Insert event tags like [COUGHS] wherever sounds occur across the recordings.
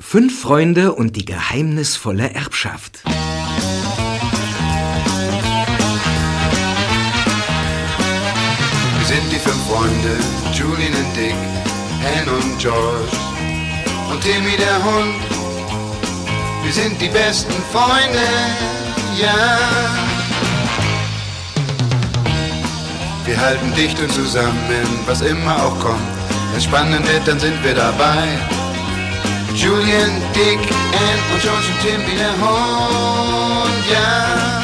Fünf Freunde und die geheimnisvolle Erbschaft. Wir sind die fünf Freunde, Julian und Dick, Anne und George und Timmy der Hund. Wir sind die besten Freunde, ja. Wir halten dicht und zusammen, was immer auch kommt. Wenn spannend wird, dann sind wir dabei. Julian, Dick, Ann und George und Tim wie der Hund, ja.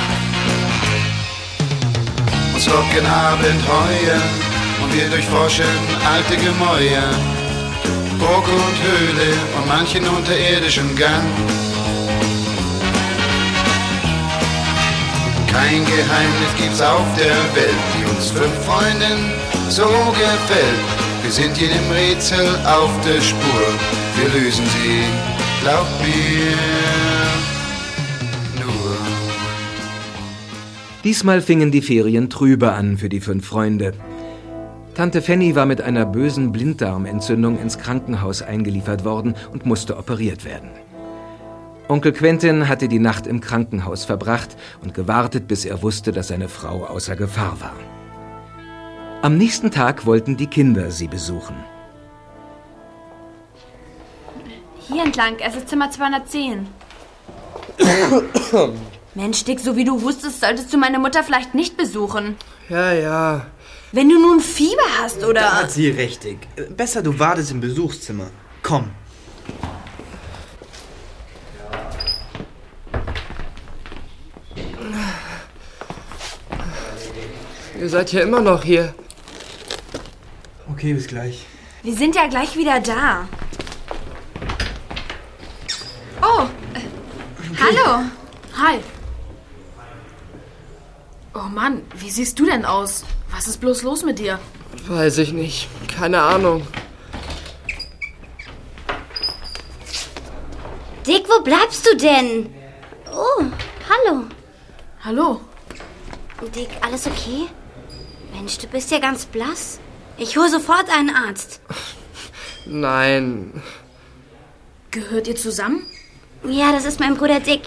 Uns locken Abenteuer und wir durchforschen alte Gemäuer. Burg und Höhle und manchen unterirdischen Gang. Kein Geheimnis gibt's auf der Welt, die uns fünf Freunden so gefällt. Wir sind jedem Rätsel auf der Spur, wir lösen sie, glaub mir, nur. Diesmal fingen die Ferien trübe an für die fünf Freunde. Tante Fanny war mit einer bösen Blinddarmentzündung ins Krankenhaus eingeliefert worden und musste operiert werden. Onkel Quentin hatte die Nacht im Krankenhaus verbracht und gewartet, bis er wusste, dass seine Frau außer Gefahr war. Am nächsten Tag wollten die Kinder sie besuchen. Hier entlang, es ist Zimmer 210. [COUGHS] Mensch, Dick, so wie du wusstest, solltest du meine Mutter vielleicht nicht besuchen. Ja, ja. Wenn du nun Fieber hast, Da oder... hat sie richtig. Besser, du wartest im Besuchszimmer. Komm. Ihr seid ja immer noch hier. Okay, bis gleich. Wir sind ja gleich wieder da. Oh, äh, hallo. Hi. Oh Mann, wie siehst du denn aus? Was ist bloß los mit dir? Weiß ich nicht. Keine Ahnung. Dick, wo bleibst du denn? Oh, hallo. Hallo? Dick, alles okay? Mensch, du bist ja ganz blass. Ich hole sofort einen Arzt. [LAUGHS] Nein. Gehört ihr zusammen? Ja, das ist mein Bruder Dick.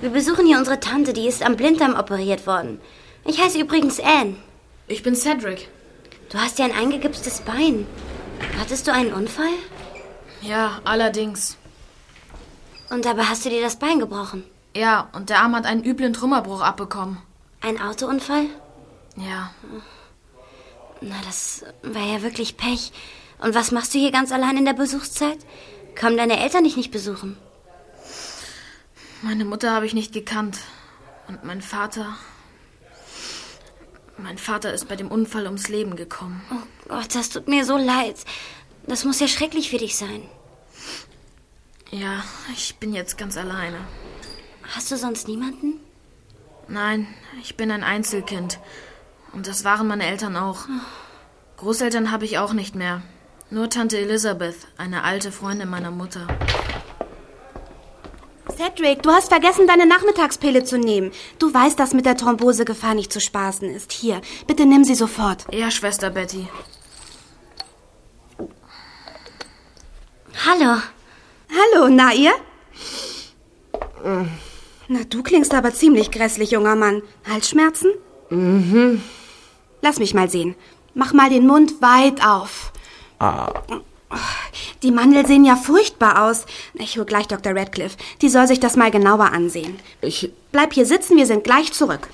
Wir besuchen hier unsere Tante, die ist am Blinddarm operiert worden. Ich heiße übrigens Anne. Ich bin Cedric. Du hast ja ein eingegipstes Bein. Hattest du einen Unfall? Ja, allerdings. Und dabei hast du dir das Bein gebrochen. Ja, und der Arm hat einen üblen Trümmerbruch abbekommen. Ein Autounfall? Ja, Na, das war ja wirklich Pech. Und was machst du hier ganz allein in der Besuchszeit? Kommen deine Eltern dich nicht besuchen? Meine Mutter habe ich nicht gekannt. Und mein Vater. Mein Vater ist bei dem Unfall ums Leben gekommen. Oh Gott, das tut mir so leid. Das muss ja schrecklich für dich sein. Ja, ich bin jetzt ganz alleine. Hast du sonst niemanden? Nein, ich bin ein Einzelkind. Und das waren meine Eltern auch. Großeltern habe ich auch nicht mehr. Nur Tante Elizabeth, eine alte Freundin meiner Mutter. Cedric, du hast vergessen, deine Nachmittagspille zu nehmen. Du weißt, dass mit der Thrombosegefahr nicht zu spaßen ist. Hier, bitte nimm sie sofort. Ja, Schwester Betty. Hallo. Hallo, na ihr? Na, du klingst aber ziemlich grässlich, junger Mann. Halsschmerzen? Mhm. Lass mich mal sehen. Mach mal den Mund weit auf. Die Mandel sehen ja furchtbar aus. Ich hol gleich Dr. Radcliffe. Die soll sich das mal genauer ansehen. Ich. Bleib hier sitzen, wir sind gleich zurück.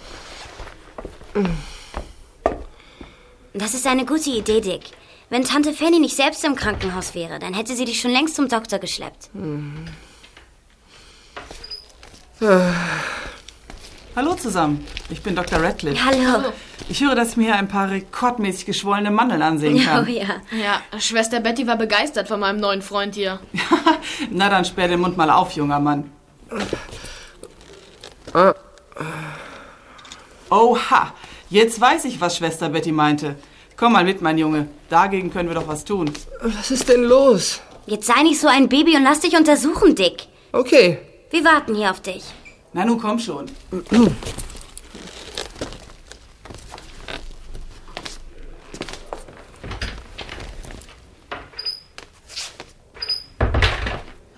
Das ist eine gute Idee, Dick. Wenn Tante Fanny nicht selbst im Krankenhaus wäre, dann hätte sie dich schon längst zum Doktor geschleppt. Hallo zusammen, ich bin Dr. Radcliffe. Hallo. Ich höre, dass ich mir hier ein paar rekordmäßig geschwollene Mandeln ansehen [LAUGHS] Oh kann. ja. Ja, Schwester Betty war begeistert von meinem neuen Freund hier. [LAUGHS] Na dann sperr den Mund mal auf, junger Mann. Oha, jetzt weiß ich, was Schwester Betty meinte. Komm mal mit, mein Junge. Dagegen können wir doch was tun. Was ist denn los? Jetzt sei nicht so ein Baby und lass dich untersuchen, Dick. Okay. Wir warten hier auf dich. Na nun komm schon.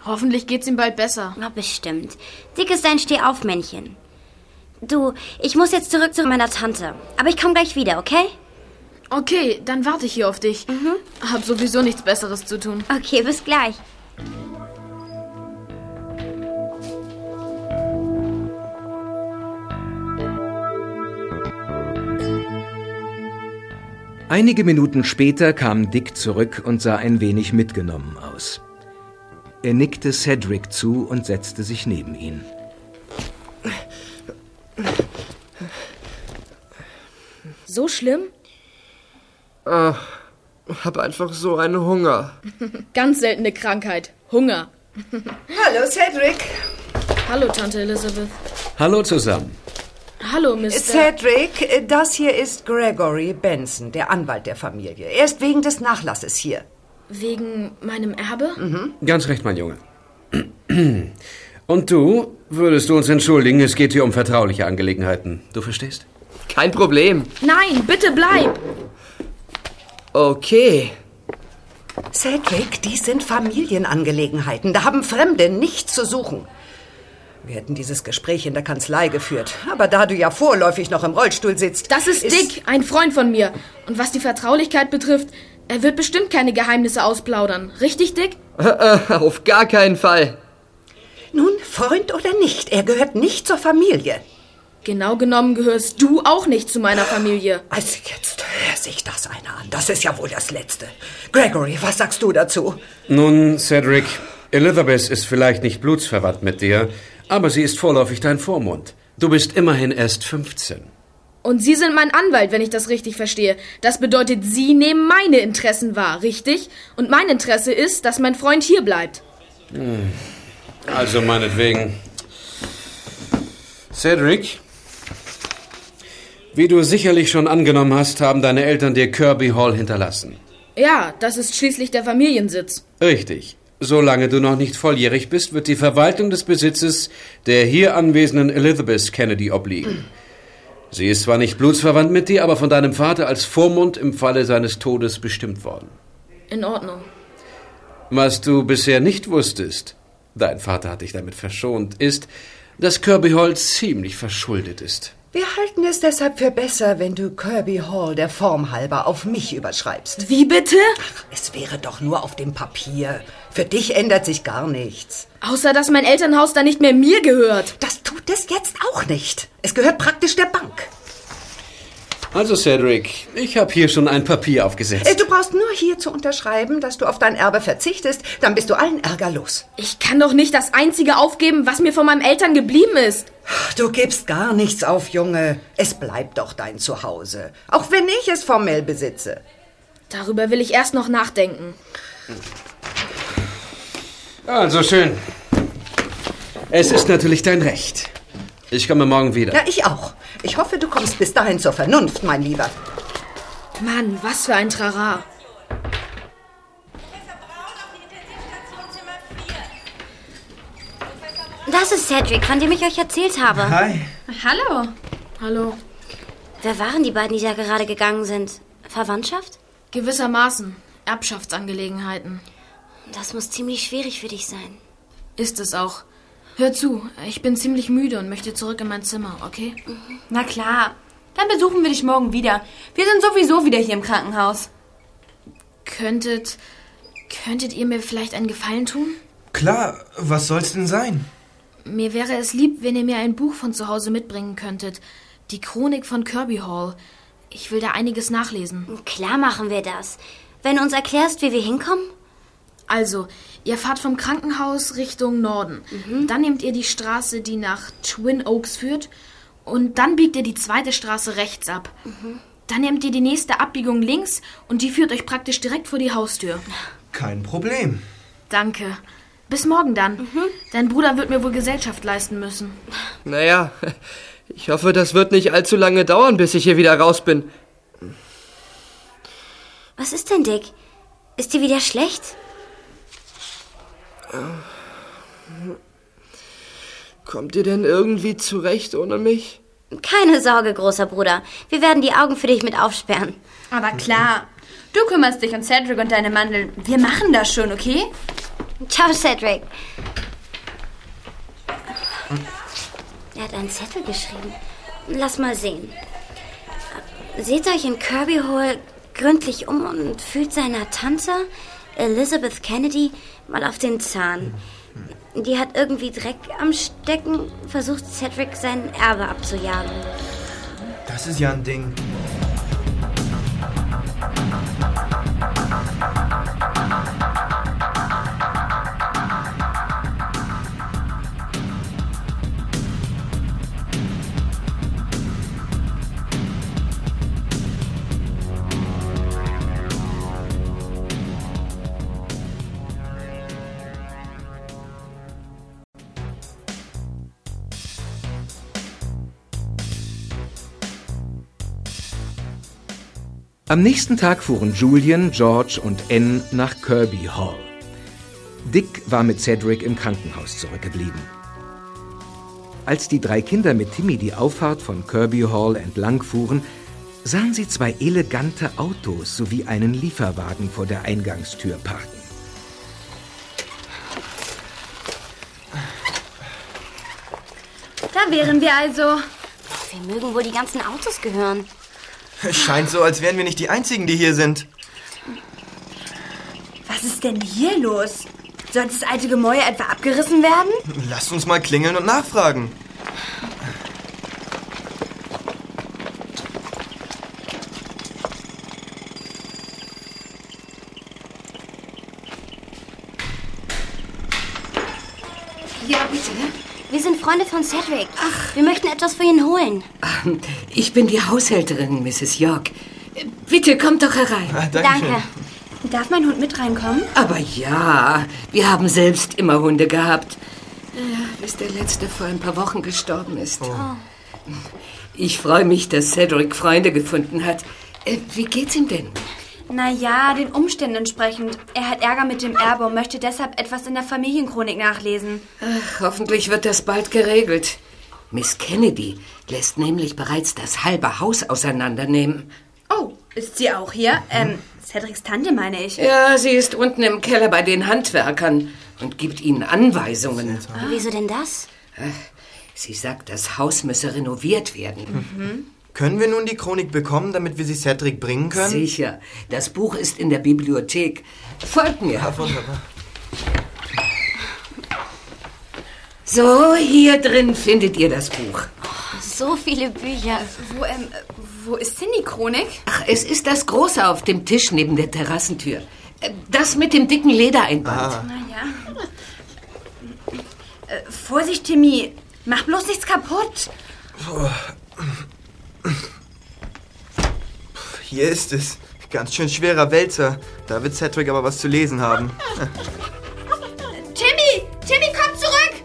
Hoffentlich geht's ihm bald besser. Na, bestimmt. Dick ist ein Stehaufmännchen. Du, ich muss jetzt zurück zu meiner Tante. Aber ich komme gleich wieder, okay? Okay, dann warte ich hier auf dich. Hab sowieso nichts Besseres zu tun. Okay, bis gleich. Einige Minuten später kam Dick zurück und sah ein wenig mitgenommen aus. Er nickte Cedric zu und setzte sich neben ihn. So schlimm? Ach, hab einfach so einen Hunger. [LAUGHS] Ganz seltene Krankheit. Hunger. Hallo, Cedric. Hallo, Tante Elizabeth. Hallo zusammen. Hallo, Mr. Cedric, das hier ist Gregory Benson, der Anwalt der Familie. Er ist wegen des Nachlasses hier. Wegen meinem Erbe? Ganz recht, mein Junge. [CLEARS THROAT] Und du, würdest du uns entschuldigen, es geht hier um vertrauliche Angelegenheiten. Du verstehst? Kein Problem. Nein, bitte bleib. Okay. Cedric, dies sind Familienangelegenheiten. Da haben Fremde nichts zu suchen. Wir hätten dieses Gespräch in der Kanzlei geführt. Aber da du ja vorläufig noch im Rollstuhl sitzt. Das ist, Dick, ein Freund von mir. Und was die Vertraulichkeit betrifft, er wird bestimmt keine Geheimnisse ausplaudern. Richtig, Dick? [LAUGHS] Auf gar keinen Fall. Nun, Freund oder nicht, er gehört nicht zur Familie. Genau genommen gehörst du auch nicht zu meiner Familie. Also jetzt hör sich das einer an. Das ist ja wohl das Letzte. Gregory, was sagst du dazu? Nun, Cedric, Elizabeth ist vielleicht nicht blutsverwandt mit dir, aber sie ist vorläufig dein Vormund. Du bist immerhin erst 15. Und Sie sind mein Anwalt, wenn ich das richtig verstehe. Das bedeutet, Sie nehmen meine Interessen wahr, richtig? Und mein Interesse ist, dass mein Freund hier bleibt. Also meinetwegen. Cedric, wie du sicherlich schon angenommen hast, haben deine Eltern dir Kirby Hall hinterlassen. Ja, das ist schließlich der Familiensitz. Richtig. Solange du noch nicht volljährig bist, wird die Verwaltung des Besitzes der hier anwesenden Elizabeth Kennedy obliegen. Sie ist zwar nicht blutsverwandt mit dir, aber von deinem Vater als Vormund im Falle seines Todes bestimmt worden. In Ordnung. Was du bisher nicht wusstest, dein Vater hat dich damit verschont, ist, dass Kirby Hall ziemlich verschuldet ist. Wir halten es deshalb für besser, wenn du Kirby Hall der Form halber auf mich überschreibst. Wie bitte? Es wäre doch nur auf dem Papier. Für dich ändert sich gar nichts. Außer, dass mein Elternhaus da nicht mehr mir gehört. Das tut es jetzt auch nicht. Es gehört praktisch der Bank. Also, Cedric, ich habe hier schon ein Papier Äh, aufgesetzt. Du brauchst nur hier zu unterschreiben, dass du auf dein Erbe verzichtest, dann bist du allen Ärger los. Ich kann doch nicht das Einzige aufgeben, was mir von meinen Eltern geblieben ist. Du gibst gar nichts auf, Junge. Es bleibt doch dein Zuhause. Auch wenn ich es formell besitze. Darüber will ich erst noch nachdenken. Also schön. Es ist natürlich dein Recht. Ich komme morgen wieder. Ja, ich auch. Ich hoffe, du kommst bis dahin zur Vernunft, mein Lieber. Mann, was für ein Trara. Das ist Cedric, von dem ich euch erzählt habe. Hi. Hallo. Hallo. Wer waren die beiden, die da gerade gegangen sind? Verwandtschaft? Gewissermaßen. Erbschaftsangelegenheiten. Das muss ziemlich schwierig für dich sein. Ist es auch. Hör zu, ich bin ziemlich müde und möchte zurück in mein Zimmer, okay? Na klar. Dann besuchen wir dich morgen wieder. Wir sind sowieso wieder hier im Krankenhaus. Könntet. Könntet ihr mir vielleicht einen Gefallen tun? Klar, was soll's denn sein? Mir wäre es lieb, wenn ihr mir ein Buch von zu Hause mitbringen könntet. Die Chronik von Kirby Hall. Ich will da einiges nachlesen. Klar machen wir das. Wenn du uns erklärst, wie wir hinkommen? Also, ihr fahrt vom Krankenhaus Richtung Norden. Dann nehmt ihr die Straße, die nach Twin Oaks führt. Und dann biegt ihr die zweite Straße rechts ab. Dann nehmt ihr die nächste Abbiegung links und die führt euch praktisch direkt vor die Haustür. Kein Problem. Danke. Bis morgen dann. Dein Bruder wird mir wohl Gesellschaft leisten müssen. Naja, [LAUGHS] ich hoffe, das wird nicht allzu lange dauern, bis ich hier wieder raus bin. Was ist denn, Dick? Ist dir wieder schlecht? Kommt ihr denn irgendwie zurecht ohne mich? Keine Sorge, großer Bruder. Wir werden die Augen für dich mit aufsperren. Aber klar. Du kümmerst dich um Cedric und deine Mandel. Wir machen das schon, okay? Ciao, Cedric. Er hat einen Zettel geschrieben. Lass mal sehen. Seht euch in Kirby Hall gründlich um und fühlt seiner Tante, Elizabeth Kennedy, mal auf den Zahn. Die hat irgendwie Dreck am Stecken, versucht Cedric sein Erbe abzujagen. Das ist ja ein Ding. Am nächsten Tag fuhren Julian, George und Anne nach Kirby Hall. Dick war mit Cedric im Krankenhaus zurückgeblieben. Als die drei Kinder mit Timmy die Auffahrt von Kirby Hall entlang fuhren, sahen sie zwei elegante Autos sowie einen Lieferwagen vor der Eingangstür parken. Da wären wir also. Wir mögen wohl die ganzen Autos gehören. Es scheint so, als wären wir nicht die Einzigen, die hier sind. Was ist denn hier los? Soll das alte Gemäuer etwa abgerissen werden? Lasst uns mal klingeln und nachfragen. Ja, bitte. Wir sind Freunde von Cedric. Ach. Wir möchten etwas für ihn holen. Ich bin die Haushälterin, Mrs. York. Bitte kommt doch herein. Ah, Danke. Darf mein Hund mit reinkommen? Aber ja, wir haben selbst immer Hunde gehabt. Ja, bis der letzte vor ein paar Wochen gestorben ist. Ich freue mich, dass Cedric Freunde gefunden hat. Äh, Wie geht's ihm denn? Naja, den Umständen entsprechend. Er hat Ärger mit dem Erbe und möchte deshalb etwas in der Familienchronik nachlesen. Ach, hoffentlich wird das bald geregelt. Miss Kennedy lässt nämlich bereits das halbe Haus auseinandernehmen. Oh, ist sie auch hier? Ähm, Cedrics Tante meine ich. Ja, sie ist unten im Keller bei den Handwerkern und gibt ihnen Anweisungen. Wieso denn das? Sie sagt, das Haus müsse renoviert werden. Können wir nun die Chronik bekommen, damit wir sie Cedric bringen können? Sicher. Das Buch ist in der Bibliothek. Folgt mir. Ja, wunderbar. So, hier drin findet ihr das Buch. So viele Bücher. Wo, ähm, wo ist denn die Chronik? Ach, es ist das große auf dem Tisch neben der Terrassentür. Äh, Das mit dem dicken Ledereinband. Naja. Äh, Vorsicht, Timmy. Mach bloß nichts kaputt. Hier ist es. Ganz schön schwerer Wälzer. Da wird Cedric aber was zu lesen haben. Timmy! Timmy, komm zurück!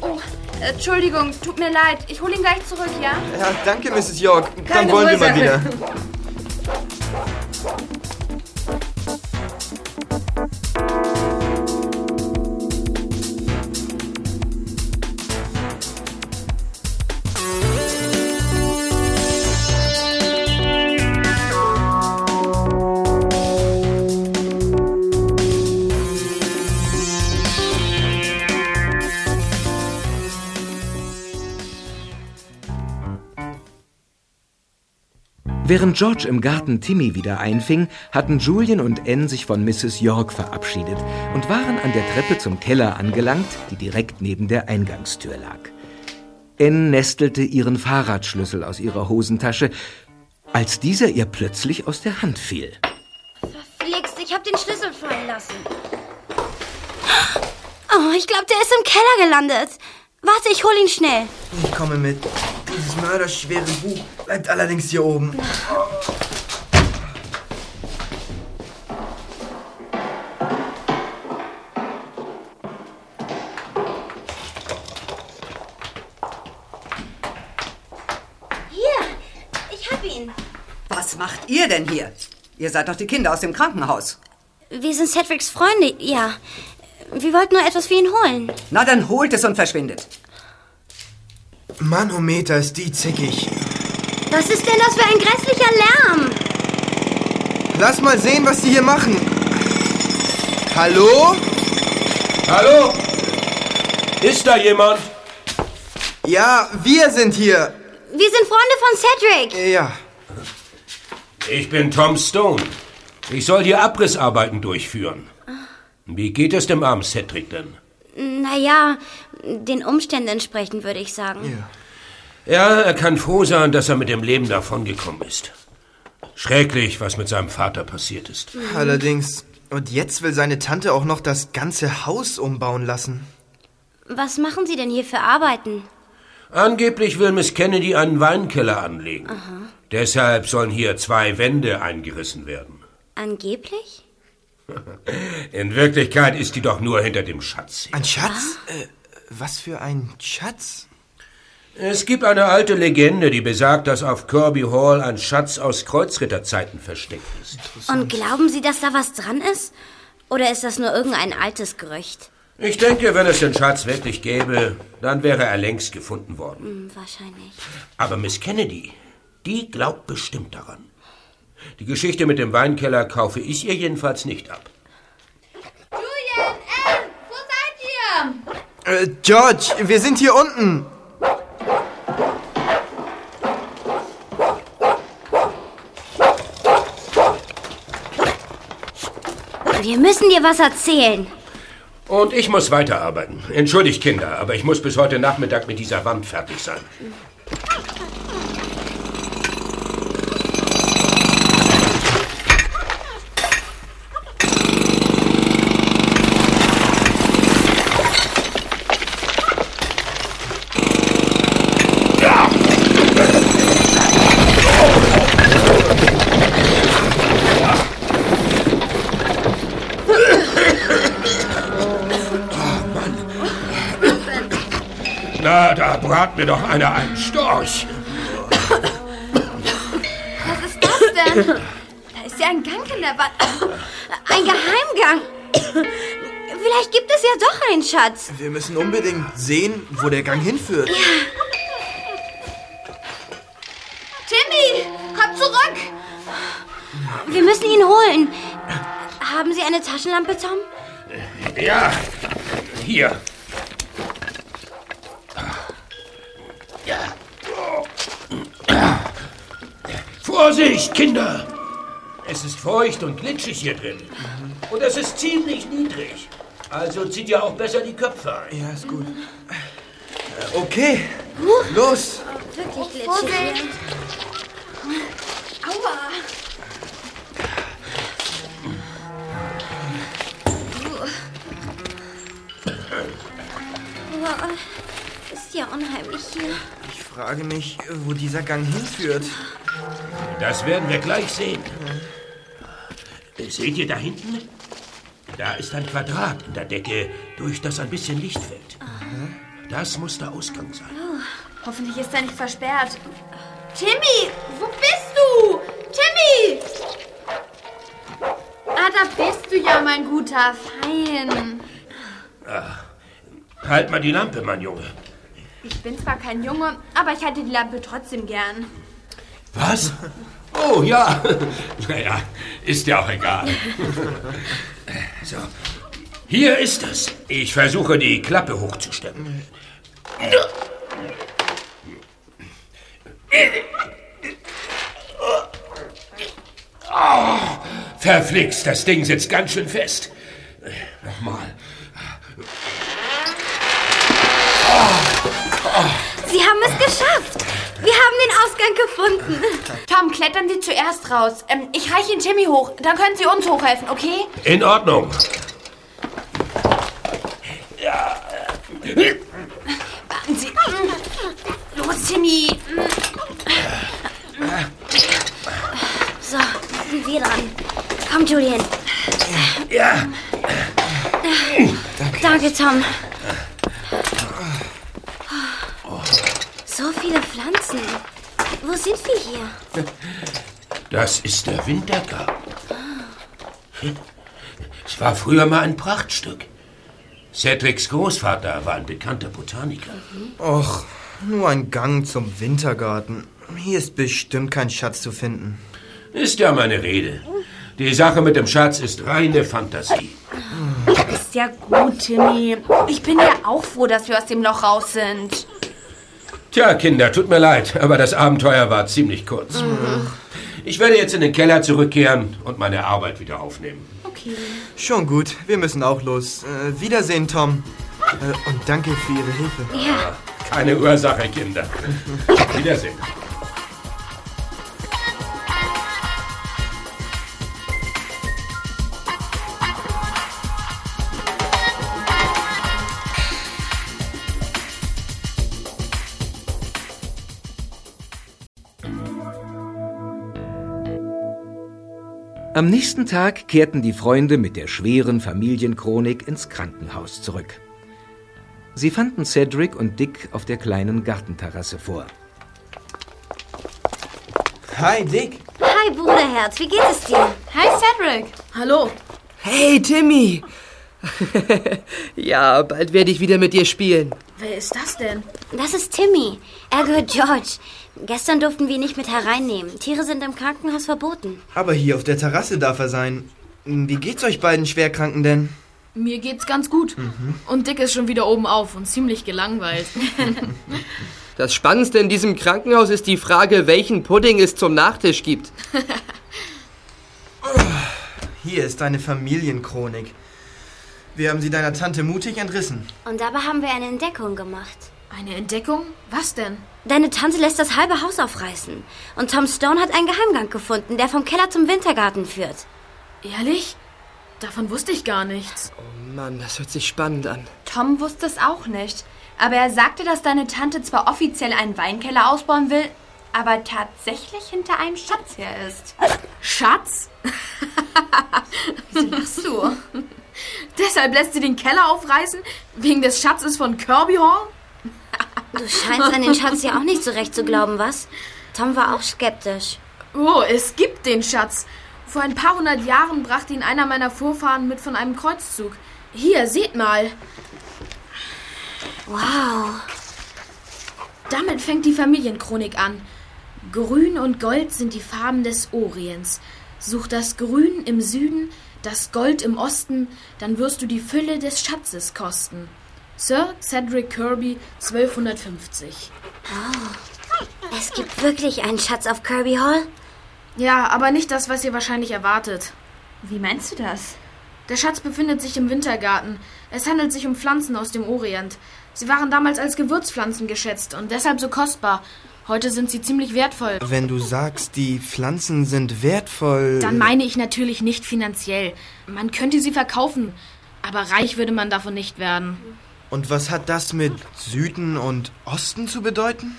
Oh, Entschuldigung, tut mir leid. Ich hole ihn gleich zurück, ja? Ja, danke, Mrs. York. Dann Keine wollen wir mal wieder. Während George im Garten Timmy wieder einfing, hatten Julian und Anne sich von Mrs. York verabschiedet und waren an der Treppe zum Keller angelangt, die direkt neben der Eingangstür lag. Anne nestelte ihren Fahrradschlüssel aus ihrer Hosentasche, als dieser ihr plötzlich aus der Hand fiel. Verflixt, ich hab den Schlüssel fallen lassen. Oh, ich glaube, der ist im Keller gelandet. Warte, ich hol ihn schnell. Ich komme mit. Dieses mörderschwere Buch bleibt allerdings hier oben. Hier, ich hab ihn. Was macht ihr denn hier? Ihr seid doch die Kinder aus dem Krankenhaus. Wir sind Cedrics Freunde, ja. Wir wollten nur etwas für ihn holen. Na, dann holt es und verschwindet. Manometer ist die zickig. Was ist denn das für ein grässlicher Lärm? Lass mal sehen, was die hier machen. Hallo? Hallo? Ist da jemand? Ja, wir sind hier. Wir sind Freunde von Cedric. Ja. Ich bin Tom Stone. Ich soll hier Abrissarbeiten durchführen. Wie geht es dem armen Cedric denn? Naja, den Umständen entsprechend würde ich sagen. Ja, er kann froh sein, dass er mit dem Leben davongekommen ist. Schrecklich, was mit seinem Vater passiert ist. Allerdings. Und jetzt will seine Tante auch noch das ganze Haus umbauen lassen. Was machen Sie denn hier für Arbeiten? Angeblich will Miss Kennedy einen Weinkeller anlegen. Aha. Deshalb sollen hier zwei Wände eingerissen werden. Angeblich? [LAUGHS] In Wirklichkeit ist die doch nur hinter dem Schatz. Ein Schatz? Äh, was für ein Schatz? Es gibt eine alte Legende, die besagt, dass auf Kirby Hall ein Schatz aus Kreuzritterzeiten versteckt ist. Und glauben Sie, dass da was dran ist? Oder ist das nur irgendein altes Gerücht? Ich denke, wenn es den Schatz wirklich gäbe, dann wäre er längst gefunden worden. Hm, wahrscheinlich. Aber Miss Kennedy, die glaubt bestimmt daran. Die Geschichte mit dem Weinkeller kaufe ich ihr jedenfalls nicht ab. Julian, Anne, wo seid ihr? Äh, George, wir sind hier unten. Wir müssen dir was erzählen. Und ich muss weiterarbeiten. Entschuldigt, Kinder, aber ich muss bis heute Nachmittag mit dieser Wand fertig sein. Na, brat mir doch einer einen Storch. Was ist das denn? Da ist ja ein Gang in der Wand. Ein Geheimgang. Vielleicht gibt es ja doch einen Schatz. Wir müssen unbedingt sehen, wo der Gang hinführt. Timmy, komm zurück! Wir müssen ihn holen. Haben Sie eine Taschenlampe, Tom? Ja, hier. Ja. Vorsicht, Kinder! Es ist feucht und glitschig hier drin. Und es ist ziemlich niedrig. Also zieht ihr auch besser die Köpfe ein. Ja, ist gut. Äh, Okay, los. Wirklich Vorsicht. glitschig. Aua! Boah, ist ja unheimlich hier. Ich frage mich, wo dieser Gang hinführt. Das werden wir gleich sehen. Seht ihr da hinten? Da ist ein Quadrat in der Decke, durch das ein bisschen Licht fällt. Das muss der Ausgang sein. Hoffentlich ist er nicht versperrt. Timmy, wo bist du? Timmy! Ah, da bist du ja, mein guter Fein. Ah, halt mal die Lampe, mein Junge. Ich bin zwar kein Junge, aber ich hatte die Lampe trotzdem gern. Was? Oh ja. [LAUGHS] Naja, ist ja auch egal. [LAUGHS] So. Hier ist es. Ich versuche, die Klappe hochzustemmen. Oh, verflixt, das Ding sitzt ganz schön fest. Nochmal. Sie haben es geschafft. Wir haben den Ausgang gefunden. Tom, klettern Sie zuerst raus. Ähm, ich reiche Ihnen Timmy hoch. Dann können Sie uns hochhelfen, okay? In Ordnung. Warten Sie. Los, Timmy. So, sind wir dran. Komm, Julian. Ja. Danke, Tom. So viele Pflanzen. Wo sind wir hier? Das ist der Wintergarten. Es war früher mal ein Prachtstück. Cedrics Großvater war ein bekannter Botaniker. Och, nur ein Gang zum Wintergarten. Hier ist bestimmt kein Schatz zu finden. Ist ja meine Rede. Die Sache mit dem Schatz ist reine Fantasie. Ist ja gut, Timmy. Ich bin ja auch froh, dass wir aus dem Loch raus sind. Tja, Kinder, tut mir leid, aber das Abenteuer war ziemlich kurz. Ich werde jetzt in den Keller zurückkehren und meine Arbeit wieder aufnehmen. Okay. Schon gut, wir müssen auch los. Äh, Wiedersehen, Tom. Äh, und danke für Ihre Hilfe. Ja. Keine Ursache, Kinder. [LAUGHS] Wiedersehen. Am nächsten Tag kehrten die Freunde mit der schweren Familienchronik ins Krankenhaus zurück. Sie fanden Cedric und Dick auf der kleinen Gartenterrasse vor. Hi, Dick. Hi, Bruderherz, wie geht es dir? Hi, Cedric. Hallo. Hey, Timmy. [LAUGHS] ja, bald werde ich wieder mit dir spielen. Wer ist das denn? Das ist Timmy. Er gehört George. Gestern durften wir ihn nicht mit hereinnehmen. Tiere sind im Krankenhaus verboten. Aber hier auf der Terrasse darf er sein. Wie geht's euch beiden Schwerkranken denn? Mir geht's ganz gut. Und Dick ist schon wieder oben auf und ziemlich gelangweilt. [LAUGHS] Das Spannendste in diesem Krankenhaus ist die Frage, welchen Pudding es zum Nachtisch gibt. [LAUGHS] Hier ist deine Familienchronik. Wir haben sie deiner Tante mutig entrissen. Und dabei haben wir eine Entdeckung gemacht. Eine Entdeckung? Was denn? Deine Tante lässt das halbe Haus aufreißen. Und Tom Stone hat einen Geheimgang gefunden, der vom Keller zum Wintergarten führt. Ehrlich? Davon wusste ich gar nichts. Oh Mann, das hört sich spannend an. Tom wusste es auch nicht. Aber er sagte, dass deine Tante zwar offiziell einen Weinkeller ausbauen will, aber tatsächlich hinter einem Schatz her ist. Schatz? Wieso lachst du? [LAUGHS] Deshalb lässt sie den Keller aufreißen? Wegen des Schatzes von Kirby Hall? Du scheinst an den Schatz ja auch nicht so recht zu glauben, was? Tom war auch skeptisch. Oh, es gibt den Schatz. Vor ein paar hundert Jahren brachte ihn einer meiner Vorfahren mit von einem Kreuzzug. Hier, seht mal. Wow. Damit fängt die Familienchronik an. Grün und Gold sind die Farben des Orients. Such das Grün im Süden, das Gold im Osten, dann wirst du die Fülle des Schatzes kosten. Sir Cedric Kirby, 1250. Oh. Es gibt wirklich einen Schatz auf Kirby Hall? Ja, aber nicht das, was ihr wahrscheinlich erwartet. Wie meinst du das? Der Schatz befindet sich im Wintergarten. Es handelt sich um Pflanzen aus dem Orient. Sie waren damals als Gewürzpflanzen geschätzt und deshalb so kostbar. Heute sind sie ziemlich wertvoll. Wenn du sagst, die Pflanzen sind wertvoll. Dann meine ich natürlich nicht finanziell. Man könnte sie verkaufen, aber reich würde man davon nicht werden. Und was hat das mit Süden und Osten zu bedeuten?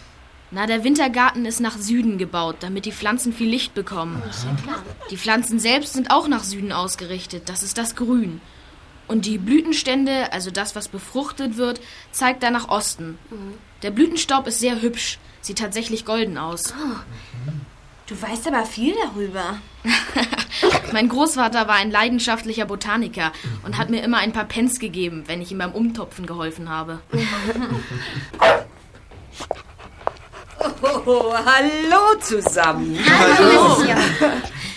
Na, der Wintergarten ist nach Süden gebaut, damit die Pflanzen viel Licht bekommen. Die Pflanzen selbst sind auch nach Süden ausgerichtet. Das ist das Grün. Und die Blütenstände, also das, was befruchtet wird, zeigt da nach Osten. Der Blütenstaub ist sehr hübsch. Sieht tatsächlich golden aus. Du weißt aber viel darüber. [LAUGHS] mein Großvater war ein leidenschaftlicher Botaniker und hat mir immer ein paar Pence gegeben, wenn ich ihm beim Umtopfen geholfen habe. Oh, hallo zusammen. Hallo.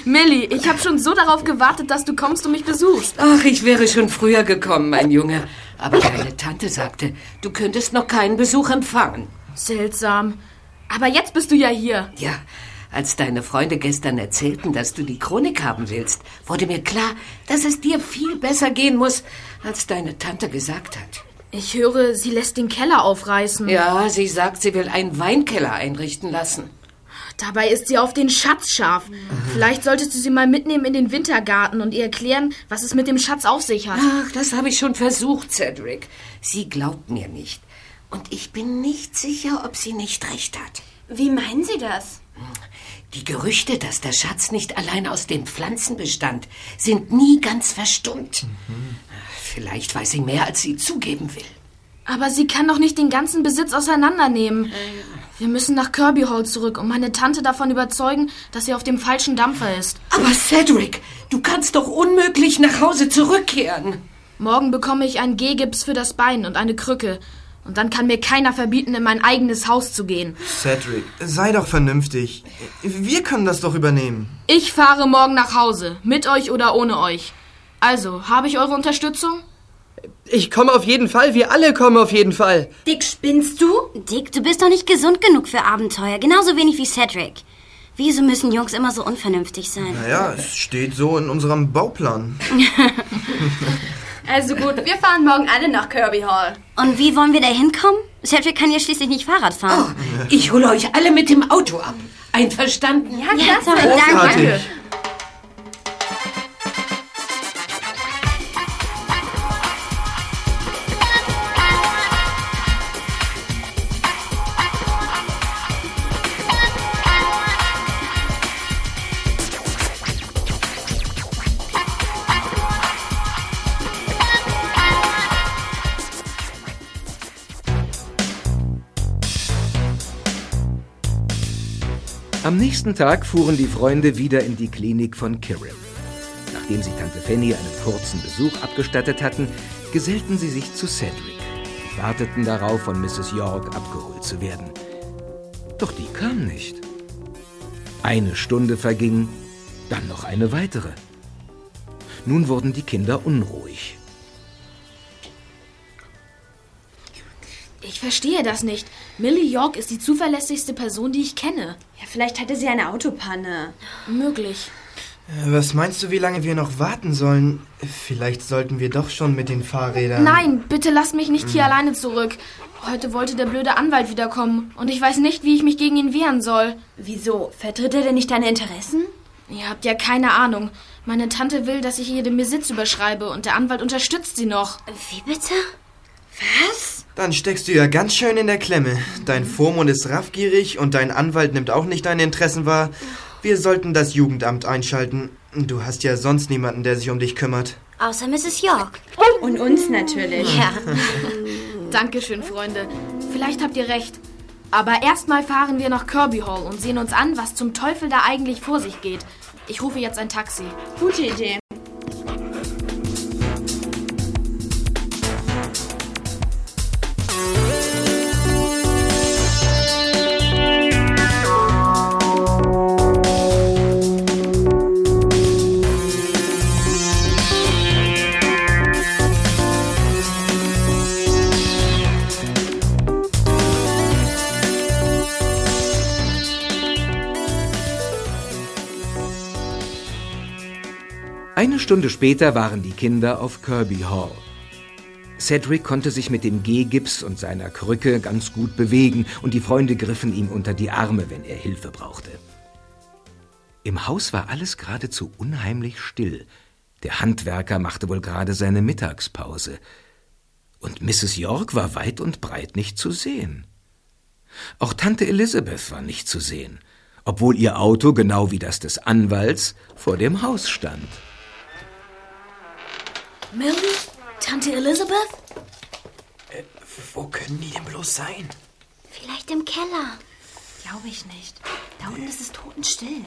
Millie, ich habe schon so darauf gewartet, dass du kommst und mich besuchst. Ach, ich wäre schon früher gekommen, mein Junge. Aber deine Tante sagte, du könntest noch keinen Besuch empfangen. Seltsam. Aber jetzt bist du ja hier. Ja, als deine Freunde gestern erzählten, dass du die Chronik haben willst, wurde mir klar, dass es dir viel besser gehen muss, als deine Tante gesagt hat. Ich höre, sie lässt den Keller aufreißen. Ja, sie sagt, sie will einen Weinkeller einrichten lassen. Dabei ist sie auf den Schatz scharf. Vielleicht solltest du sie mal mitnehmen in den Wintergarten und ihr erklären, was es mit dem Schatz auf sich hat. Ach, das habe ich schon versucht, Cedric. Sie glaubt mir nicht. Und ich bin nicht sicher, ob sie nicht recht hat. Wie meinen Sie das? Die Gerüchte, dass der Schatz nicht allein aus den Pflanzen bestand, sind nie ganz verstummt. Vielleicht weiß sie mehr, als sie zugeben will. Aber sie kann doch nicht den ganzen Besitz auseinandernehmen. Wir müssen nach Kirby Hall zurück und meine Tante davon überzeugen, dass sie auf dem falschen Dampfer ist. Aber Cedric, du kannst doch unmöglich nach Hause zurückkehren. Morgen bekomme ich einen Gehgips für das Bein und eine Krücke. Und dann kann mir keiner verbieten, in mein eigenes Haus zu gehen. Cedric, sei doch vernünftig. Wir können das doch übernehmen. Ich fahre morgen nach Hause, mit euch oder ohne euch. Also, habe ich eure Unterstützung? Ich komme auf jeden Fall. Wir alle kommen auf jeden Fall. Dick, spinnst du? Dick, du bist doch nicht gesund genug für Abenteuer. Genauso wenig wie Cedric. Wieso müssen Jungs immer so unvernünftig sein? Naja, es steht so in unserem Bauplan. [LAUGHS] Also gut, wir fahren morgen alle nach Kirby Hall. Und wie wollen wir da hinkommen? Cedric kann ja schließlich nicht Fahrrad fahren. Ich hole euch alle mit dem Auto ab. Einverstanden? Ja, klasse. Danke. Am nächsten Tag fuhren die Freunde wieder in die Klinik von Kirill. Nachdem sie Tante Fanny einen kurzen Besuch abgestattet hatten, gesellten sie sich zu Cedric und warteten darauf, von Mrs. York abgeholt zu werden. Doch die kam nicht. Eine Stunde verging, dann noch eine weitere. Nun wurden die Kinder unruhig. Ich verstehe das nicht. Millie York ist die zuverlässigste Person, die ich kenne. Ja, vielleicht hatte sie eine Autopanne. Möglich. Äh, Was meinst du, wie lange wir noch warten sollen? Vielleicht sollten wir doch schon mit den Fahrrädern. Nein, bitte lass mich nicht hier alleine zurück. Heute wollte der blöde Anwalt wiederkommen und ich weiß nicht, wie ich mich gegen ihn wehren soll. Wieso? Vertritt er denn nicht deine Interessen? Ihr habt ja keine Ahnung. Meine Tante will, dass ich ihr den Besitz überschreibe und der Anwalt unterstützt sie noch. Wie bitte? Was? Dann steckst du ja ganz schön in der Klemme. Dein Vormund ist raffgierig und dein Anwalt nimmt auch nicht deine Interessen wahr. Wir sollten das Jugendamt einschalten. Du hast ja sonst niemanden, der sich um dich kümmert. Außer Mrs. York. Und uns natürlich. Ja. [LAUGHS] Dankeschön, Freunde. Vielleicht habt ihr recht. Aber erstmal fahren wir nach Kirby Hall und sehen uns an, was zum Teufel da eigentlich vor sich geht. Ich rufe jetzt ein Taxi. Gute Idee. Eine Stunde später waren die Kinder auf Kirby Hall. Cedric konnte sich mit dem Gehgips und seiner Krücke ganz gut bewegen und die Freunde griffen ihm unter die Arme, wenn er Hilfe brauchte. Im Haus war alles geradezu unheimlich still. Der Handwerker machte wohl gerade seine Mittagspause. Und Mrs. York war weit und breit nicht zu sehen. Auch Tante Elizabeth war nicht zu sehen, obwohl ihr Auto, genau wie das des Anwalts, vor dem Haus stand. Millie? Tante Elizabeth? Wo können die denn bloß sein? Vielleicht im Keller. Glaube ich nicht. Da unten ist es totenstill.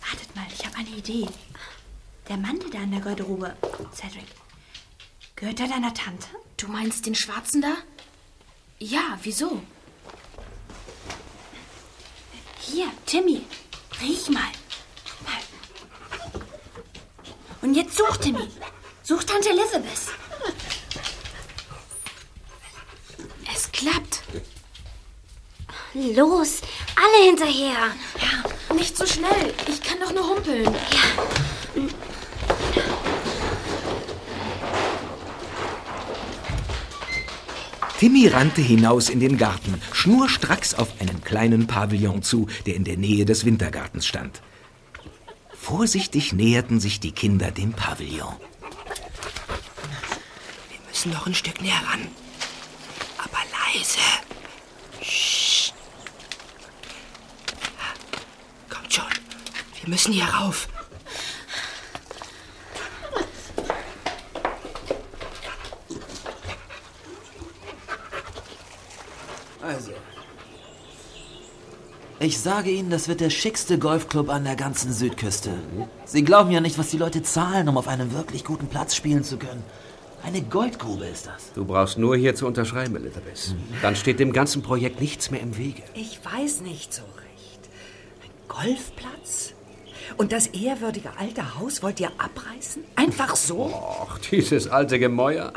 Wartet mal, ich habe eine Idee. Der Mantel da in der Garderobe, Cedric, gehört der deiner Tante? Du meinst den Schwarzen da? Ja, wieso? Hier, Timmy, riech. Mal. Und jetzt such Timmy. Such Tante Elizabeth. Es klappt. Los, alle hinterher. Ja, nicht so schnell. Ich kann doch nur humpeln. Ja. Timmy rannte hinaus in den Garten, schnurstracks auf einen kleinen Pavillon zu, der in der Nähe des Wintergartens stand. Vorsichtig näherten sich die Kinder dem Pavillon. Wir müssen noch ein Stück näher ran. Aber leise. Psst. Kommt schon. Wir müssen hier rauf. Also. Ich sage Ihnen, das wird der schickste Golfclub an der ganzen Südküste. Sie glauben ja nicht, was die Leute zahlen, um auf einem wirklich guten Platz spielen zu können. Eine Goldgrube ist das. Du brauchst nur hier zu unterschreiben, Elizabeth. Dann steht dem ganzen Projekt nichts mehr im Wege. Ich weiß nicht so recht. Ein Golfplatz? Und das ehrwürdige alte Haus wollt ihr abreißen? Einfach so? Ach, dieses alte Gemäuer.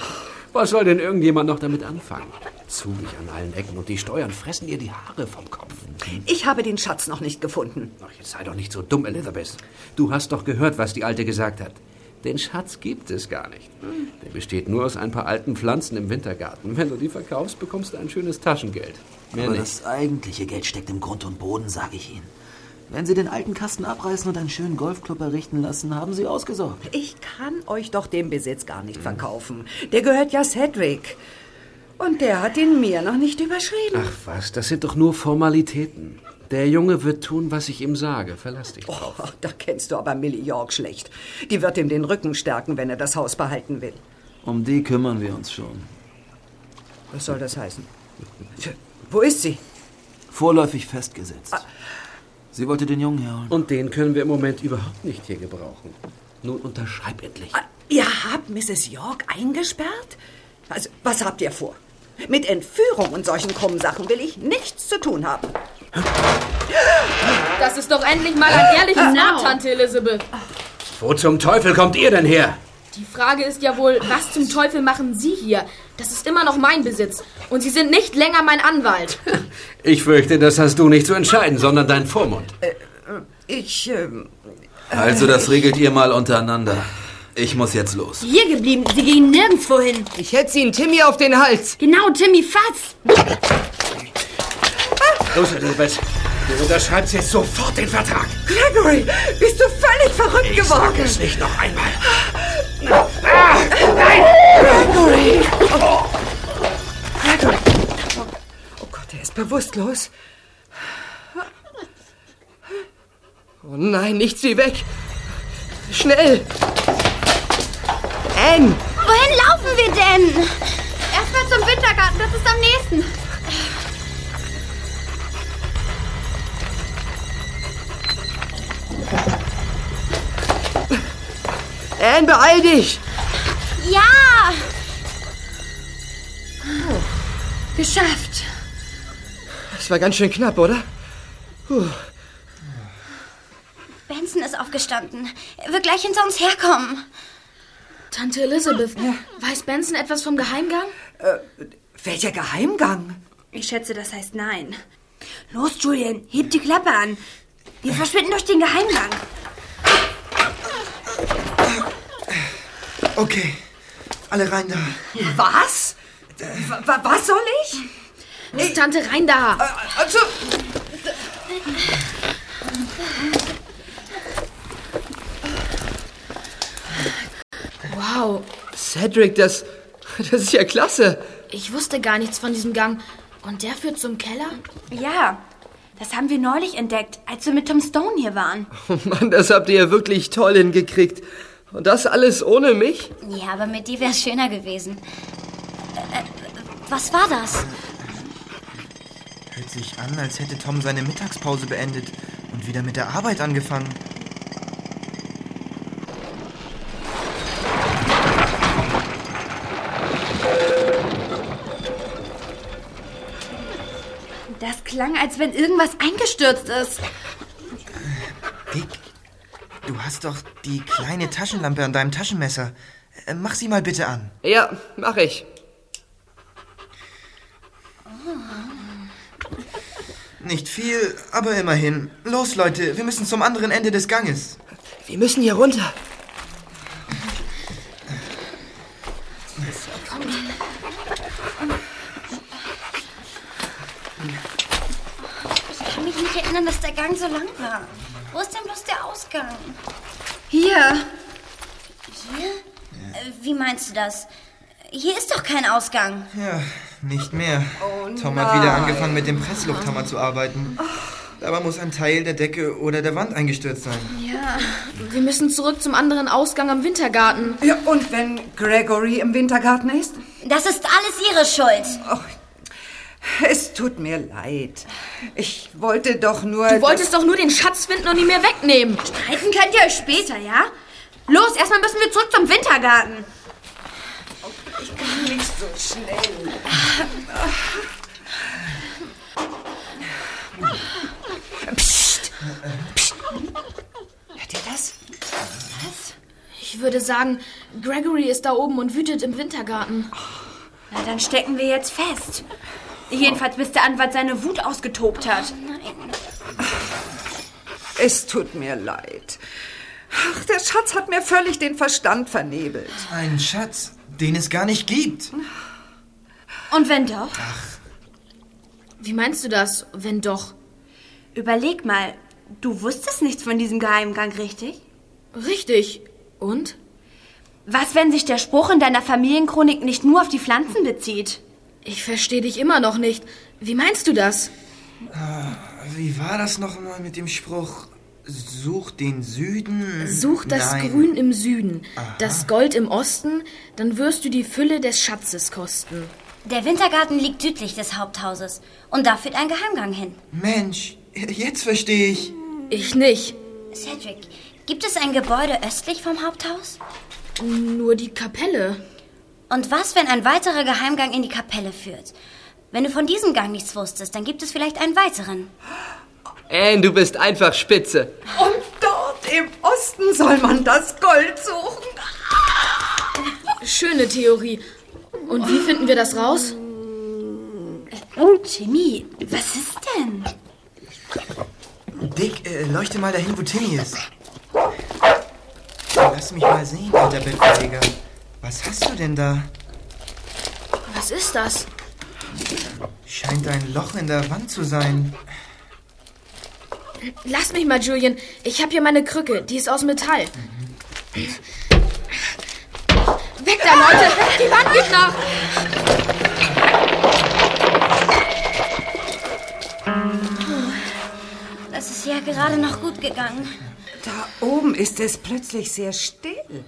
Was soll denn irgendjemand noch damit anfangen? Zugig an allen Ecken und die Steuern fressen ihr die Haare vom Kopf. Ich habe den Schatz noch nicht gefunden. Ach, jetzt sei doch nicht so dumm, Elizabeth. Du hast doch gehört, was die Alte gesagt hat. Den Schatz gibt es gar nicht. Der besteht nur aus ein paar alten Pflanzen im Wintergarten. Wenn du die verkaufst, bekommst du ein schönes Taschengeld. Mehr Aber nicht. das eigentliche Geld steckt im Grund und Boden, sage ich Ihnen. Wenn Sie den alten Kasten abreißen und einen schönen Golfclub errichten lassen, haben Sie ausgesorgt. Ich kann euch doch den Besitz gar nicht verkaufen. Der gehört ja Cedric. Und der hat ihn mir noch nicht überschrieben. Ach was, das sind doch nur Formalitäten. Der Junge wird tun, was ich ihm sage. Verlass dich drauf. Oh, da kennst du aber Millie York schlecht. Die wird ihm den Rücken stärken, wenn er das Haus behalten will. Um die kümmern wir uns schon. Was soll das heißen? Wo ist sie? Vorläufig festgesetzt. Sie wollte den Jungen herholen. Und den können wir im Moment überhaupt nicht hier gebrauchen. Nun unterschreib endlich. Ihr habt Mrs. York eingesperrt? Also, was habt ihr vor? Mit Entführung und solchen krummen Sachen will ich nichts zu tun haben. Das ist doch endlich mal ein ehrliches Genau. Wort, Tante Elizabeth. Wo zum Teufel kommt ihr denn her? Die Frage ist ja wohl, was zum Teufel machen Sie hier? Das ist immer noch mein Besitz. Und Sie sind nicht länger mein Anwalt. [LAUGHS] Ich fürchte, das hast du nicht zu entscheiden, sondern dein Vormund. Ich, ähm, Also, das regelt ihr mal untereinander. Ich muss jetzt los. Hier geblieben. Sie gehen nirgendwo hin. Ich hetze ihn Timmy auf den Hals. Genau, Timmy, fass. Los, Elizabeth. Du unterschreibst jetzt sofort den Vertrag. Gregory, bist du völlig verrückt Ich geworden? sag es nicht noch einmal. Gregory! Oh. Gregory! Oh Gott, er ist bewusstlos. Oh nein, nicht sie weg. Schnell. Anne, Wohin laufen wir denn? Erstmal zum Wintergarten, das ist am nächsten. Anne, beeil dich. Ja! Geschafft. Das war ganz schön knapp, oder? Puh. Benson ist aufgestanden. Er wird gleich hinter uns herkommen. Tante Elizabeth, weiß Benson etwas vom Geheimgang? Äh, welcher Geheimgang? Ich schätze, das heißt nein. Los, Julian, heb die Klappe an. Wir verschwinden durch den Geheimgang. Okay, alle rein da. Was? Wa- was soll ich? Ist Tante rein da. Also, Wow, Cedric, das, das ist ja klasse. ich wusste gar nichts von diesem Gang. Und der führt zum Keller? Ja, das haben wir neulich entdeckt, als wir mit Tom Stone hier waren. Oh Mann, das habt ihr ja wirklich toll hingekriegt. Und das alles ohne mich? Ja, aber mit dir wäre es schöner gewesen. Äh, äh, was war das? Hört sich an, als hätte Tom seine Mittagspause beendet und wieder mit der Arbeit angefangen. Das klang, als wenn irgendwas eingestürzt ist. Dick, du hast doch die kleine Taschenlampe an deinem Taschenmesser. Äh, Mach sie mal bitte an. Ja, mach ich. Nicht viel, aber immerhin. Los, Leute, wir müssen zum anderen Ende des Ganges. Wir müssen hier runter. Ich kann mich nicht erinnern, dass der Gang so lang war. Wo ist denn bloß der Ausgang? Hier. Hier? Äh, Wie meinst du das? Hier ist doch kein Ausgang. Ja, nicht mehr. Oh Tom hat wieder angefangen, mit dem Presslufthammer zu arbeiten. Dabei muss ein Teil der Decke oder der Wand eingestürzt sein. Ja, wir müssen zurück zum anderen Ausgang am Wintergarten. Ja, und wenn Gregory im Wintergarten ist? Das ist alles ihre Schuld. Es tut mir leid. Ich wollte doch nur. Du wolltest doch nur den Schatz finden und ihn mir wegnehmen. Streiten könnt ihr euch später, ja? Los, erstmal müssen wir zurück zum Wintergarten. Ich kann nicht so schnell. Psst. Psst. würde sagen, Gregory ist da oben und wütet im Wintergarten. Na, dann stecken wir jetzt fest. Jedenfalls bis der Anwalt seine Wut ausgetobt hat. Es tut mir leid. Ach, der Schatz hat mir völlig den Verstand vernebelt. Ein Schatz, den es gar nicht gibt. Und wenn doch? Wie meinst du das, wenn doch? Überleg mal, du wusstest nichts von diesem Geheimgang, richtig? Richtig. Und? Was, wenn sich der Spruch in deiner Familienchronik nicht nur auf die Pflanzen bezieht? Ich verstehe dich immer noch nicht. Wie meinst du das? Ah, Wie war das nochmal mit dem Spruch? Such den Süden. Such das Nein. Grün im Süden, das Gold im Osten, dann wirst du die Fülle des Schatzes kosten. Der Wintergarten liegt südlich des Haupthauses. Und da führt ein Geheimgang hin. Mensch, jetzt verstehe ich. Ich nicht. Cedric, gibt es ein Gebäude östlich vom Haupthaus? Nur die Kapelle. Und was, wenn ein weiterer Geheimgang in die Kapelle führt? Wenn du von diesem Gang nichts wusstest, dann gibt es vielleicht einen weiteren. Anne, du bist einfach spitze. Und dort im Osten soll man das Gold suchen. Schöne Theorie. Und wie finden wir das raus? Oh, Jimmy, was ist denn? Dick, äh, leuchte mal dahin, wo Timmy ist. Lass mich mal sehen, alter Bettpfleger. Was hast du denn da? Was ist das? Scheint ein Loch in der Wand zu sein. Lass mich mal, Julian. Ich habe hier meine Krücke. Die ist aus Metall. Weg da, Leute! Die Wand geht nach! Das ist ja gerade noch gut gegangen. Da oben ist es plötzlich sehr still.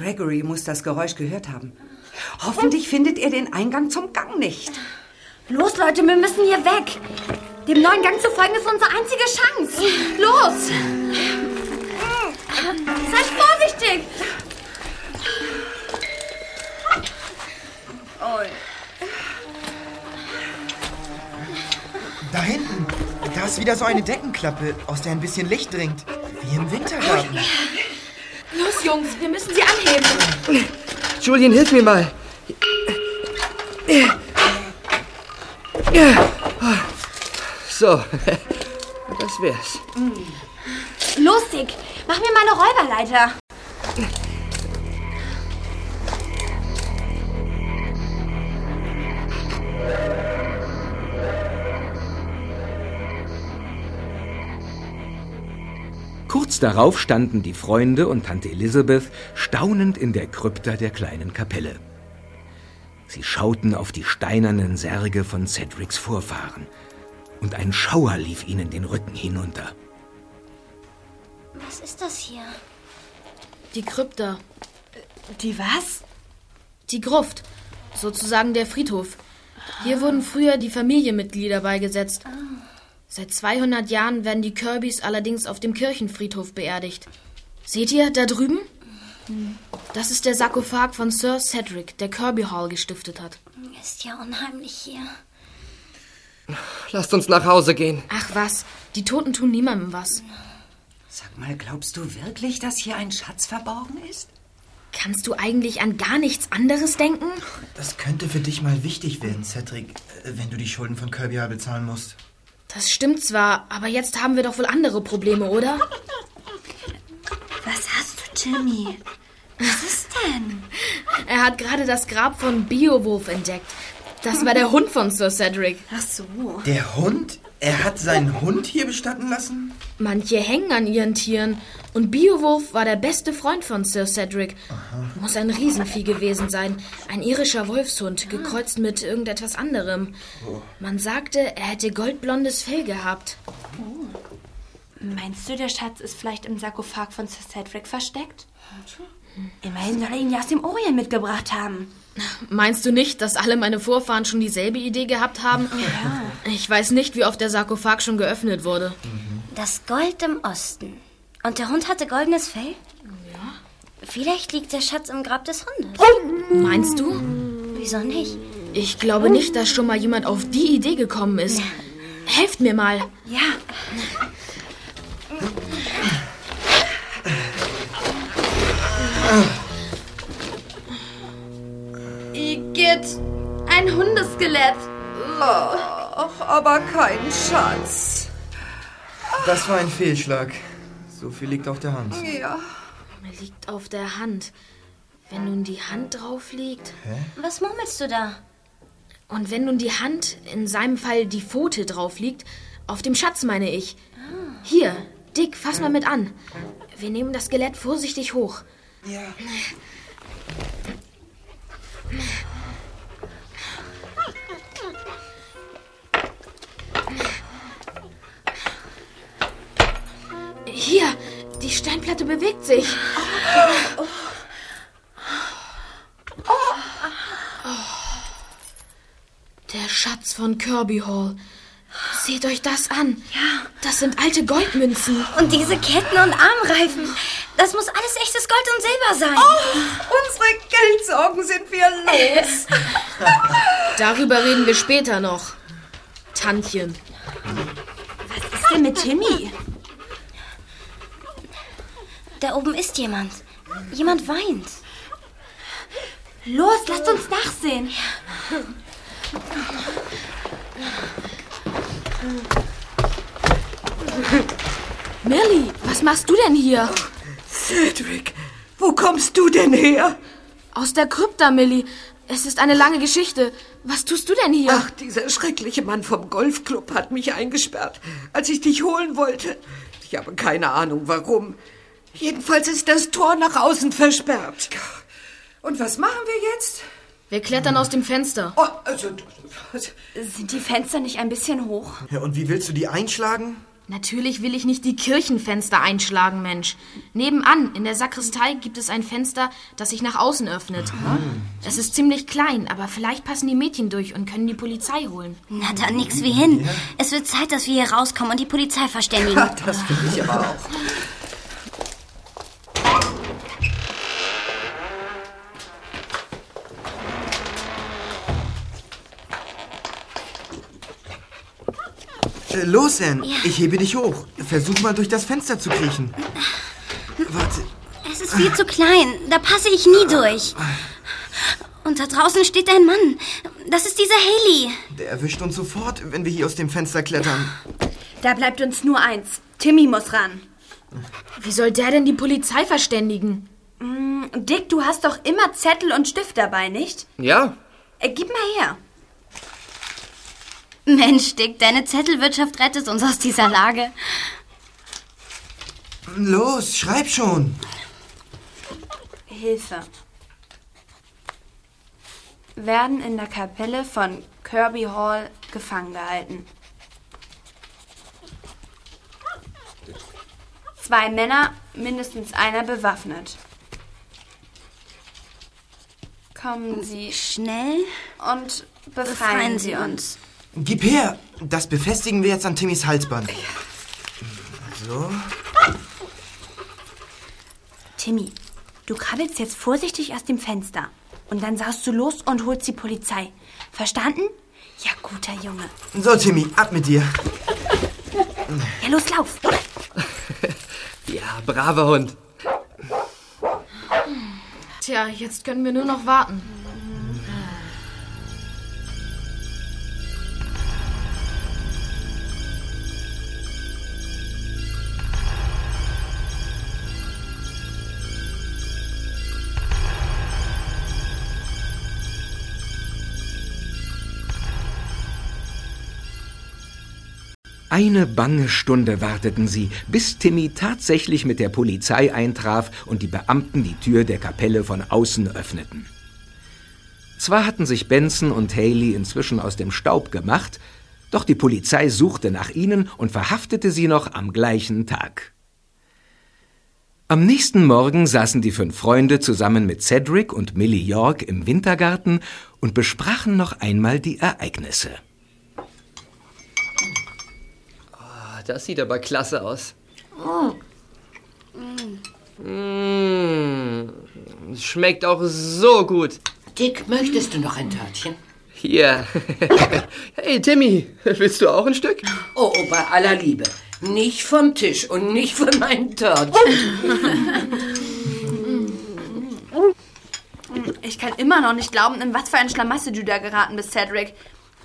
Gregory muss das Geräusch gehört haben. Hoffentlich findet er den Eingang zum Gang nicht. Los, Leute, wir müssen hier weg. Dem neuen Gang zu folgen ist unsere einzige Chance. Los! Seid vorsichtig! Da hinten. Da ist wieder so eine Deckenklappe, aus der ein bisschen Licht dringt. Wie im Wintergarten. Los, Jungs, wir müssen sie anheben. Julian, hilf mir mal. So, das wär's. Dick, mach mir mal eine Räuberleiter. Kurz darauf standen die Freunde und Tante Elizabeth staunend in der Krypta der kleinen Kapelle. Sie schauten auf die steinernen Särge von Cedrics Vorfahren, und ein Schauer lief ihnen den Rücken hinunter. Was ist das hier? Die Krypta. Die was? Die Gruft. Sozusagen der Friedhof. Hier wurden früher die Familienmitglieder beigesetzt. Seit 200 Jahren werden die Kirbys allerdings auf dem Kirchenfriedhof beerdigt. Seht ihr da drüben? Das ist der Sarkophag von Sir Cedric, der Kirby Hall gestiftet hat. Ist ja unheimlich hier. Lasst uns nach Hause gehen. Ach was, die Toten tun niemandem was. Sag mal, glaubst du wirklich, dass hier ein Schatz verborgen ist? Kannst du eigentlich an gar nichts anderes denken? Das könnte für dich mal wichtig werden, Cedric, äh, wenn du die Schulden von Kirby Hall bezahlen musst. Das stimmt zwar, aber jetzt haben wir doch wohl andere Probleme, oder? Was hast du, Jimmy? Was ist denn? Er hat gerade das Grab von Beowulf entdeckt. Das war der Hund von Sir Cedric. Ach so. Der Hund? Er hat seinen Hund hier bestatten lassen? Manche hängen an ihren Tieren. Und Beowulf war der beste Freund von Sir Cedric. Muss ein Riesenvieh gewesen sein. Ein irischer Wolfshund, gekreuzt mit irgendetwas anderem. Man sagte, er hätte goldblondes Fell gehabt. Meinst du, der Schatz ist vielleicht im Sarkophag von Sir Cedric versteckt? Immerhin soll er ihn ja aus dem Orient mitgebracht haben. Meinst du nicht, dass alle meine Vorfahren schon dieselbe Idee gehabt haben? Ja. Ich weiß nicht, wie oft der Sarkophag schon geöffnet wurde. Das Gold im Osten. Und der Hund hatte goldenes Fell? Ja. Vielleicht liegt der Schatz im Grab des Hundes. Meinst du? Wieso nicht? Ich glaube nicht, dass schon mal jemand auf die Idee gekommen ist. Helft mir mal. Ja. Hundeskelett. Ach, aber kein Schatz. Das war ein Fehlschlag. So viel liegt auf der Hand. Ja. Liegt auf der Hand. Wenn nun die Hand drauf liegt. Was murmelst du da? Und wenn nun die Hand, in seinem Fall die Pfote drauf liegt, auf dem Schatz meine ich. Hier, Dick, fass mal mit an. Wir nehmen das Skelett vorsichtig hoch. Ja. Hier, die Steinplatte bewegt sich. Der Schatz von Kirby Hall. Seht euch das an. Ja. Das sind alte Goldmünzen. Und diese Ketten und Armreifen. Das muss alles echtes Gold und Silber sein. Oh, unsere Geldsorgen sind wir los. [LAUGHS] Darüber reden wir später noch. Tantchen. Was ist denn mit Timmy? Da oben ist jemand. Jemand weint. Los, lasst uns nachsehen. Millie, was machst du denn hier? Cedric, wo kommst du denn her? Aus der Krypta, Millie. Es ist eine lange Geschichte. Was tust du denn hier? Ach, dieser schreckliche Mann vom Golfclub hat mich eingesperrt, als ich dich holen wollte. Ich habe keine Ahnung, warum. Jedenfalls ist das Tor nach außen versperrt. Und was machen wir jetzt? Wir klettern aus dem Fenster. Oh, also, Sind die Fenster nicht ein bisschen hoch? Ja, und wie willst du die einschlagen? Natürlich will ich nicht die Kirchenfenster einschlagen, Mensch. Nebenan, in der Sakristei, gibt es ein Fenster, das sich nach außen öffnet. Es ist ziemlich klein, aber vielleicht passen die Mädchen durch und können die Polizei holen. Na, dann nix wie hin. Es wird Zeit, dass wir hier rauskommen und die Polizei verständigen. Das finde ich aber auch. Los, Anne. Ja. Ich hebe dich hoch. Versuch mal durch das Fenster zu kriechen. Warte. Es ist viel zu klein. Da passe ich nie durch. Und da draußen steht ein Mann. Das ist dieser Haley. Der erwischt uns sofort, wenn wir hier aus dem Fenster klettern. Da bleibt uns nur eins. Timmy muss ran. Wie soll der denn die Polizei verständigen? Mm, Dick, du hast doch immer Zettel und Stift dabei, nicht? Ja, Äh, gib mal her. Mensch, Dick, deine Zettelwirtschaft rettet uns aus dieser Lage. Los, schreib schon. Hilfe. Werden in der Kapelle von Kirby Hall gefangen gehalten. Zwei Männer, mindestens einer bewaffnet. Kommen Sie Schnell und befreien, befreien Sie Sie uns. uns. Gib her. Das befestigen wir jetzt an Timmys Halsband. So. Timmy, du krabbelst jetzt vorsichtig aus dem Fenster. Und dann saust du los und holst die Polizei. Verstanden? Ja, guter Junge. So, Timmy, ab mit dir. Ja, los, lauf. [LAUGHS] ja, braver Hund. Tja, jetzt können wir nur noch warten. Eine bange Stunde warteten sie, bis Timmy tatsächlich mit der Polizei eintraf und die Beamten die Tür der Kapelle von außen öffneten. Zwar hatten sich Benson und Haley inzwischen aus dem Staub gemacht, doch die Polizei suchte nach ihnen und verhaftete sie noch am gleichen Tag. Am nächsten Morgen saßen die fünf Freunde zusammen mit Cedric und Millie York im Wintergarten und besprachen noch einmal die Ereignisse. Ah, Das sieht aber klasse aus. Oh. Mmh, schmeckt auch so gut. Dick, möchtest du noch ein Törtchen? Hier. [LAUGHS] hey, Timmy, willst du auch ein Stück? Oh, oh, bei aller Liebe. Nicht vom Tisch und nicht von meinen Törtchen. Ich kann immer noch nicht glauben, in was für ein Schlamassel du da geraten bist, Cedric.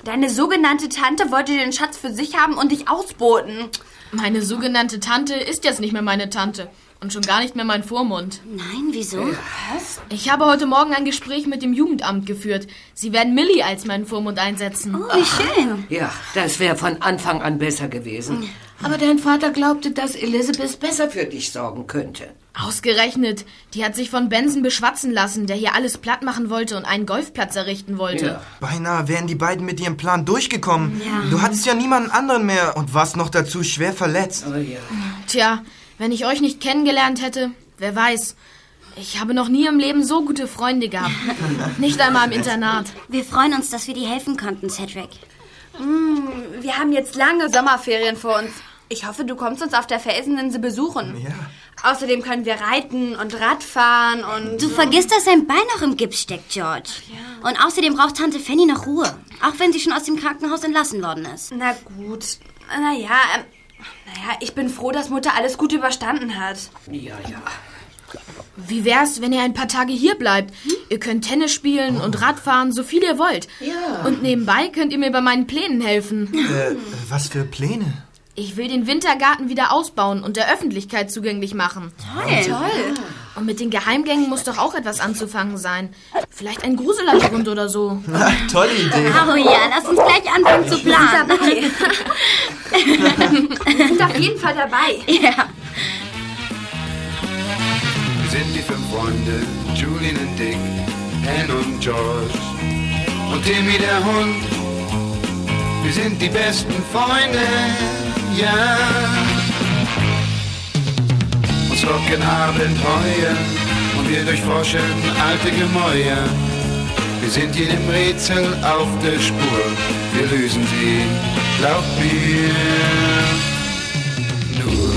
Deine sogenannte Tante wollte den Schatz für sich haben und dich ausboten. Meine sogenannte Tante ist jetzt nicht mehr meine Tante. Und schon gar nicht mehr mein Vormund. Nein, wieso? Was? Ich habe heute Morgen ein Gespräch mit dem Jugendamt geführt. Sie werden Millie als meinen Vormund einsetzen. Oh, wie schön. Ja, das wäre von Anfang an besser gewesen. Aber dein Vater glaubte, dass Elizabeth besser für dich sorgen könnte. Ausgerechnet. Die hat sich von Benson beschwatzen lassen, der hier alles platt machen wollte und einen Golfplatz errichten wollte. Ja. Beinahe wären die beiden mit ihrem Plan durchgekommen. Ja. Du hattest ja niemanden anderen mehr und warst noch dazu schwer verletzt. Oh ja. Tja, wenn ich euch nicht kennengelernt hätte, wer weiß. Ich habe noch nie im Leben so gute Freunde gehabt. [LAUGHS] nicht einmal im Internat. Wir freuen uns, dass wir dir helfen konnten, Cedric. Mm, wir haben jetzt lange Sommerferien vor uns. Ich hoffe, du kommst uns auf der Felseninsel besuchen. Ja. Außerdem können wir reiten und Radfahren und... Du vergisst, dass sein Bein noch im Gips steckt, George. Ja. Und außerdem braucht Tante Fanny noch Ruhe. Auch wenn sie schon aus dem Krankenhaus entlassen worden ist. Na gut. Naja, ähm, naja, ich bin froh, dass Mutter alles gut überstanden hat. Ja, ja. Wie wär's, wenn ihr ein paar Tage hier bleibt? Hm? Ihr könnt Tennis spielen und Radfahren, so viel ihr wollt. Ja. Und nebenbei könnt ihr mir bei meinen Plänen helfen. Äh, was für Pläne? Ich will den Wintergarten wieder ausbauen und der Öffentlichkeit zugänglich machen. Toll. Toll. Und mit den Geheimgängen muss doch auch etwas anzufangen sein. Vielleicht ein Gruselabyrinth oder so. Na, [LAUGHS] tolle Idee. Oh ja, lass uns gleich anfangen zu planen. [LAUGHS] Wir sind auf jeden Fall dabei. Ja. Wir sind die fünf Freunde, Julian und Dick, Anne und George und Timmy der Hund. Wir sind die besten Freunde, ja. Uns Trockenabend heuer und wir durchforschen alte Gemäuer. Wir sind jedem Rätsel auf der Spur, wir lösen sie glaubt mir. Nur